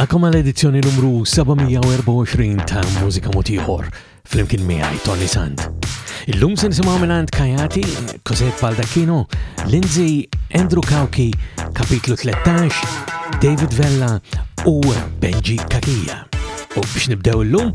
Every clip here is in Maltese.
Nilqakom għal edizzjoni numru 724 ta' Mużika Motiħor fl-imkien miegħi Tony Sand. Illum se nisimgħu minn Kajati, Koset Baldacchino, Lindsay, Andrew Kauki, Kapitlu 13, David Vella u Benji Kakija. U biex nibdew illum,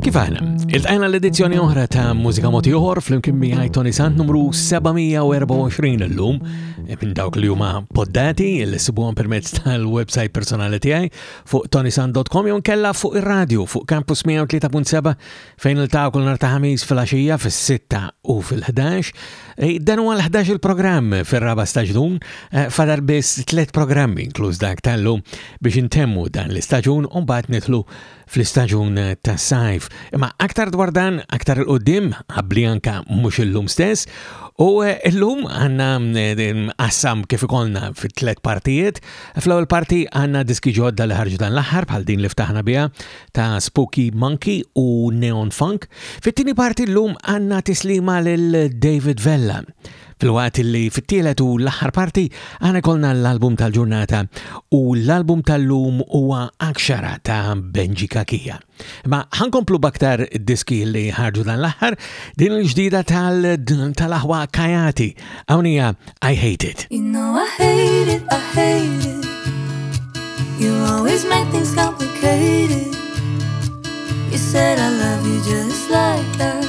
Kif għana, il-tajna l-edizzjoni oħra ta' Mużika Moti Oħor fl-imkien miħaj Tony Sant numru 724 l-lum e minn dawk li huma poddati li sibuhom permezz tal-website personali tiegħi fuq tonysant.com jew kella fuq ir-radju fuq Campus 103.7 fejn il-ta' kull nar ta' ħamis fil-għaxija fis-6 u fil-11. E, dan huwa l-11 il-programm fir-raba staġun e, fadar biss tliet programmi inkluż dak tal-lum biex intemmu dan l-istaġun u mbagħad nitlu fl-istaġun tas-sajf. Imma aktar dwar dan, aktar il-qoddim, għabli anka mhux illum stess, u eh, illum għanna eh, qassam kif ikolna fit tlet partijiet. Fl-ewwel parti għanna diski ġodda li ħarġu dan l-aħħar bħal din li ftaħna biha ta' Spooky Monkey u Neon Funk. Fit-tieni parti llum għanna tislima lil David Vella Filwaqt li fit-tielet u l-aħħar parti għana kolna l-album tal-ġurnata u l-album tal-lum huwa Akxara ta' Benji Kakija. Ma ħankomplu baktar diski li ħarġu dan l-aħħar din il-ġdida tal-aħwa Kajati. Hawnija I Hate It. You know I hate it, I hate it. You always make things complicated. You said I love you just like that.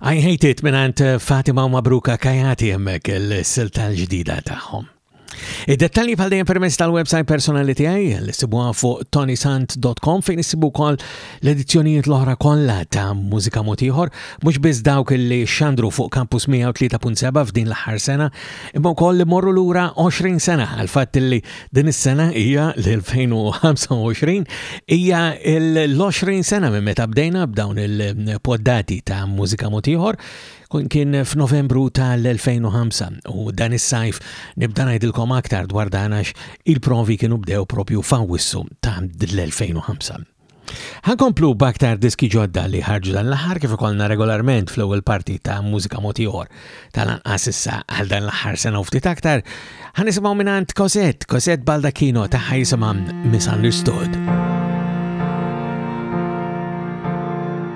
I Hate It minant Fatima u Mabruka Kajati jemmek il-silta l-ġdida taħħom. Id-dettalji bħal dejjem permess tal-website personali tiegħi li sibuha fuq tonisant.com fejn issibu wkoll l-edizzjonijiet l-oħra kollha ta' mużika mod ieħor, mhux biss dawk li xandru fuq Campus 103.7 f'din l-aħħar sena, imma wkoll li morru lura 20 sena għal fatt li Din is-sena hija l-2025 hija l-20 sena minn meta bdejna b'dawn il-poddati ta' mużika motiħor kien f'Novembru tal-2005 u dan is-sajf nibda ngħidilkom aktar dwar dan għax il-provi kienu bdew propju f'Awwissu ta' l-2005. Ħankomplu b'aktar diski ġodda li ħarġu dan l-aħħar kif ikollna regolarment fl-ewwel parti ta' mużika motiħor tal-anqas issa għal dan l-aħħar sena ftit aktar. Ħanisimgħu mingħand Cosette, Cosette Baldacchino ta' jisimha Misunderstood.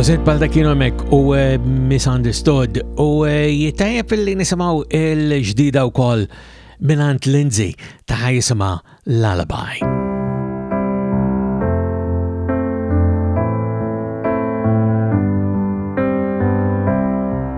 Konsert bħal dak kienu hemmhekk u eh, misunderstood u eh, jitajjeb li nisimgħu l-ġdida wkoll minant Lindsay ta' jisimha Lullaby.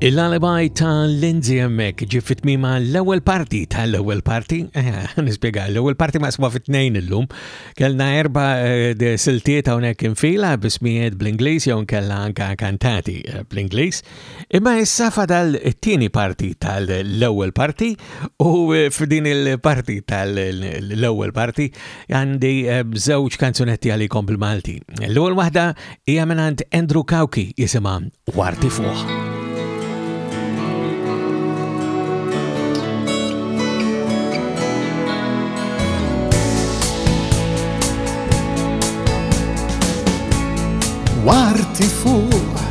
Il-lalibaj ta' Lindsay emmek ġi fitmima l-ewel parti ta' l-ewel parti, eh, nispiega, l-ewel parti ma' sma fit-tnejn illum, kellna erba eh, siltiet hawnhekk infila bismijiet bl-Inglis jew kella anka kantati eh, bl-Inglis. Imma issa fadal it-tieni parti tal-ewwel parti u eh, f'din il-parti tal-ewwel parti għandi eh, żewġ kanzunetti għalikom bil-Malti. L-ewwel waħda hija mingħand Andrew Kawki jisimha Warti fuq. Warti fuq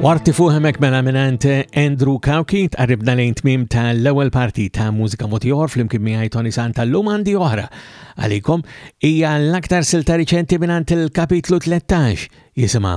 Warti fuħemek mela minant Andrew Kauki tqarribna lejn tmim tal-ewwel parti ta' mużika motiħor fl-imkien miħaj Tony Santa l-lum għandi oħra għalikom hija l-aktar silta riċenti minant il-kapitlu 13 jisimha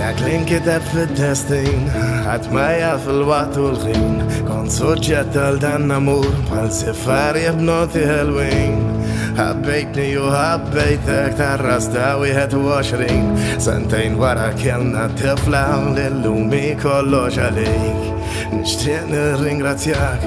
Dak li nkiteb fit-testin, ħadd ma jaf il-waqt u l-ħin, kont suġġett għal dan namur, bħal sifar jibnoti ħelwin. Ħabbejtni u ħabbejtek tarras ta' 21, sentejn wara kellna tifla li l-lumi kollox għalik. Nixtieq nirringrazzjak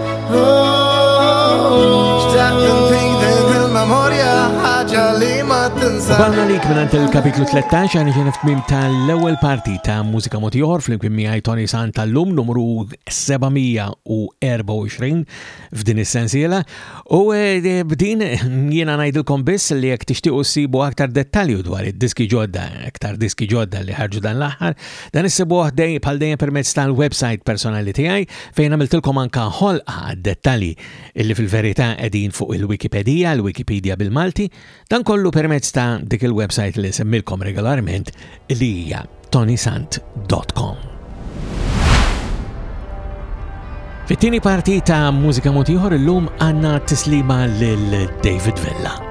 Għanna li kminant il-kapitlu 13 għan iġen f'tmim tal-ewel parti ta' mużika motiħor fl-imkien miħaj Tony San tal-lum numru 724 f'din is-sensiela u eh, b'din jiena najdilkom biss li jek tixtiqu s-sibu aktar dettalju dwar id-diski ġodda, aktar diski ġodda li ħarġu dan l-aħħar, dan issibu għahdej pal dejjem permezz tal-website personali tiegħi fejn għamiltilkom anka ħolqa għad-dettalji illi fil-verità qegħdin fuq il-Wikipedija, l-Wikipedia bil-Malti, dan kollu permezz ta' dik il-website li semmilkom regolarment li hija tonisant.com. Fit-tieni parti ta' Mużika Motiħor illum għandna tislima lil David Vella.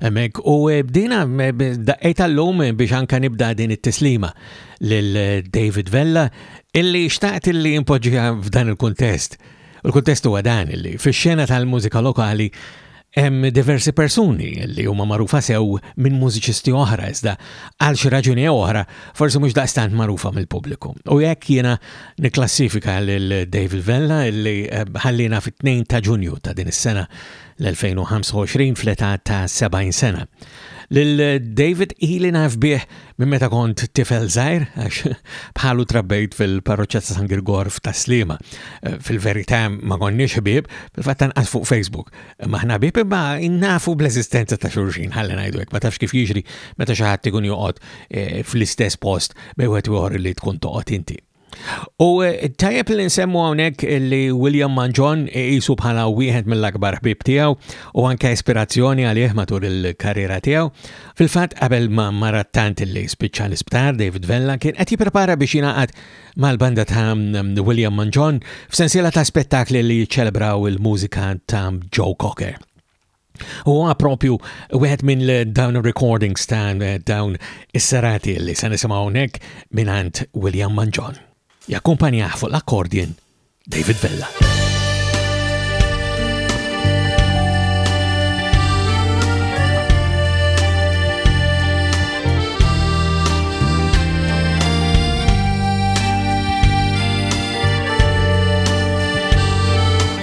Emmek, u eh, bdina eh, daqqej tal-lum eh, biex anka nibda din it-tislima lil David Vella, illi xtaqt illi impoġġiha f'dan il-kuntest. U l-kuntest huwa dan illi fix-xena tal-mużika lokali hemm diversi persuni li huma magħrufa sew minn mużiċisti oħra iżda għal xi raġuni oħra forsi mhux daqstant magħrufa mill-pubbliku. U jekk jiena nikklassifika lil David Vella li ħallina fit-2 ta' Ġunju ta' din is-sena l-2025 fl-età ta' 70 sena. Lil David ili naf bih minn meta kont tifel żgħir għax bħalu trabbejt fil-parroċċa ta' San Girgorf ta' Slima. Eh, fil-verità ma konniex ħbieb, fil-fatt tanqas fuq Facebook. Maħna ħbieb imma nafu bl-eżistenza ta' xulxin ħalli ngħidu hekk ma tafx kif jiġri meta xi ħadd ikun joqgħod eh, fl-istess post bejn wieħed ieħor li tkun toqgħod inti. U eh, tajjeb li nsemmu hawnhekk li William Manġon jisu bħala wieħed mill-akbar ħbib tiegħu u anke ispirazzjoni għalih matul il-karriera tiegħu. Fil-fatt qabel ma mara tant li spiċċa l-isptar David Vella kien qed jipprepara biex jingħaqad mal-banda ta' mm, William Manġon f'sensiela ta' spettakli li jiċċelebraw il-mużika ta' Joe Cocker. U għa propju wieħed minn dawn recordings ta' dawn is-serati li se nisimgħu hawnhekk mingħand William Manġon. Jakkumpanjah fuq l-akkordien David Vella.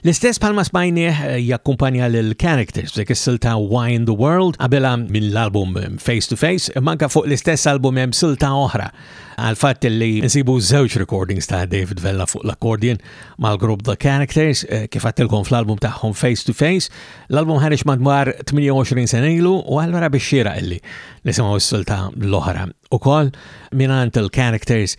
L-istess bħalma smajnieh eh, jakkumpanja l characters dik is-silta Why in the World qabela mill-album eh, Face to Face, manka fuq l-istess album hemm silta oħra għal fatt li nsibu żewġ recordings ta' David Vella fuq l-accordion mal-grupp The Characters eh, kif għattilkom fl-album tagħhom Face to Face. L-album ħareġ madwar 28 sena ilu u allura biex xira illi nisimgħu s-silta l-oħra ukoll mingħand il-Characters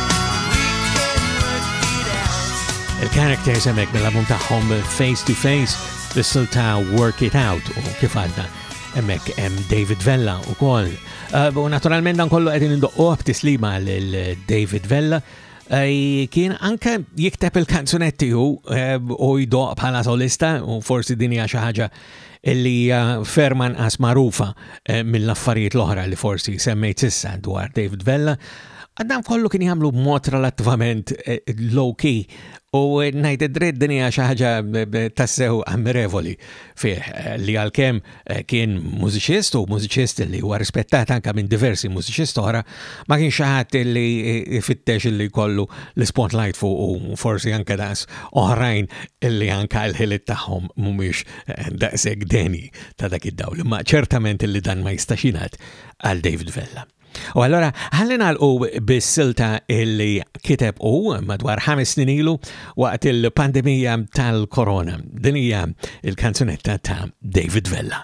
Il-characters hemmhekk mill-album tagħhom Face to Face l-istil ta' Work It Out u kif għadda emmek em David Vella u kol. Eh, u naturalment dan kollu għedin indoqqo b'tislima l-David Vella. Eh, kien anke jikteb il-kanzunetti u eh, u jdoq bħala solista u forsi dini għaxa ħaġa li hija ferm anqas magħrufa eh, mill-affarijiet l-oħra li forsi semmejt sissa dwar David Vella, għaddan kollu kien jagħmlu b'mod relattivament eh, low-key u eh, ngħid id-dritt din hija xi ħaġa tassew ammirevoli fih li għalkemm kien mużiċist u mużiċist li huwa rispettat anke minn diversi mużiċist oħra, Ma kienx xi ħadd li jfittex li jkollu l-spotlight fuq u forsi anke daqs oħrajn li anke l-ħiliet tagħhom mhumiex eh, daqshekk deni ta' dak id-dawl. Imma ċertament li dan ma jistax jingħad għal David Vella. U allora ħalli nagħlqu bis-silta illi kiteb u madwar ħames snin ilu waqt il-pandemija tal-korona. Din hija il-kanzunetta ta' David Vella.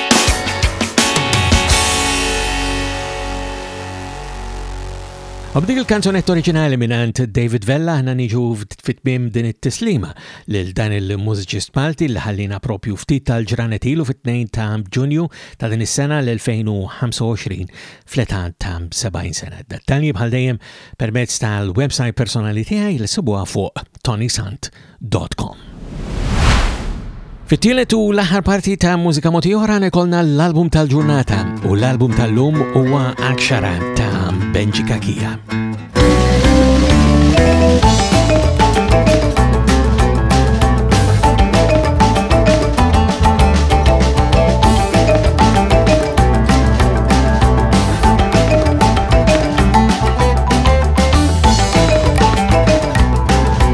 U b'dik il-kanzonett oriġinali minant David Vella ħna niġu fit-tmim din it-tislima lil dan il-mużiċist Malti li ħallina propju ftit tal-ġranet ilu fit-2 ta' Ġunju ta' din is-sena l-2025 fl-età ta' 70 sena. Dettalji bħal dejjem permezz tal-website personali tiegħi li sibuha fuq Tony Sant. www.mużikamotiħor.com Fit-tielet u l-aħħar parti ta' Mużika Moti Oħra nekolna l-album tal-ġurnata u l-album tal-lum huwa Akxara ta' Benji Kakija.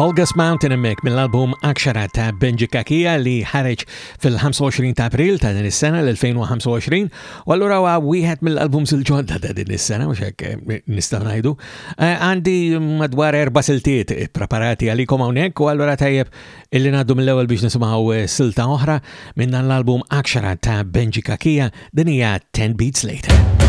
Tallgas Mountain emmek mill-album Akshara ta' Benji Kakija li ħareġ fil-25 ta' april ta' din is-sena l-2025 u allura huwa wieħed mill-albums il-ġodda ta' din is-sena mhux hekk eh, nistgħu ngħidu. Eh, għandi madwar erba' siltiet preparati għalikom hawnhekk u allura tajjeb illi ngħaddu mill-ewwel biex nisimgħu eh, silta oħra minn dan l-album Akshara ta' Benji Kakija din hija 10 Beats Later.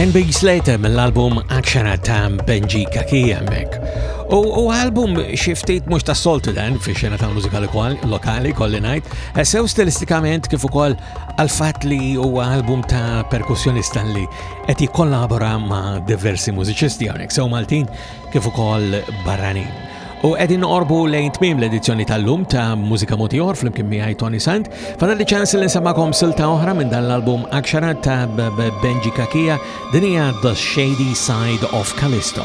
Ten Weeks Later mill-album Akshara ta' Benji Kaki hemmhekk. U album xiftit mhux ta' soltu dan fi xena ta' mużika lokali kolli ngħid, eh, sew stilistikament kif ukoll għal fatt li huwa album ta' perkussjonista li qed jikkollabora ma' diversi mużiċisti hawnhekk sew Maltin kif ukoll barranin. U qegħdin noqorbu lejn tmiem l-edizzjoni tal-lum ta' Mużika Moti Oħor flimkien miegħi Tony Sant. Fadal ċans li nsemakom silta oħra minn dan l-album Akxara ta' Benji Kakija din hija The Shady Side of Callisto.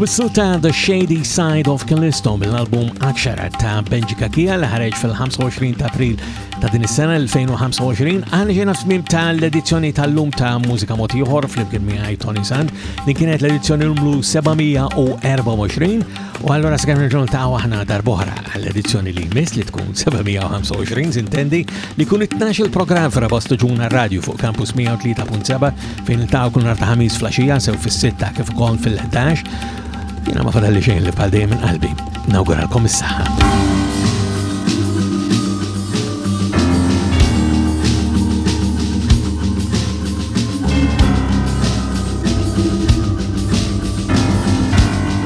Obissu ta' The Shady Side of Callisto mill-album Akshara ta' Benji Kakia li ħareġ fil-25 ta' april ta' din is-sena 2025 għal ġena f'mim ta' l-edizzjoni tal-lum ta' mużika motiħor fl-imkien miħaj Tony Sand li kienet l-edizzjoni numru 724 U allura s-għem nġun ta' għahna darbohra għall-edizzjoni li jmiss li tkun 725 zintendi li kun 12 il-program fra bostu ġuna radio fuq kampus 103.7 fejn ta' kun narta ħamis flasġija sew fil-6 kif ukoll fil-11 jina ma fadalli xejn li bħal dejjem minn qalbi. Nawguralkom is-saħħa.